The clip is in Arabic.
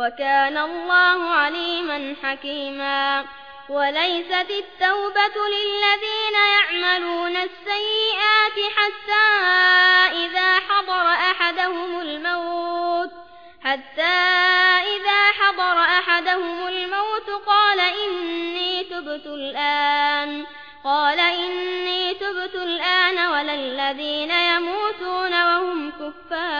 وكان الله عليما حكيما. وليست التوبة للذين يعملون السيئات حتى إذا حضر أحدهم الموت حتى إذا حضر أحدهم الموت قال إني تبت الآن قال إني تبت الآن ولا الذين يموتون وهم كفار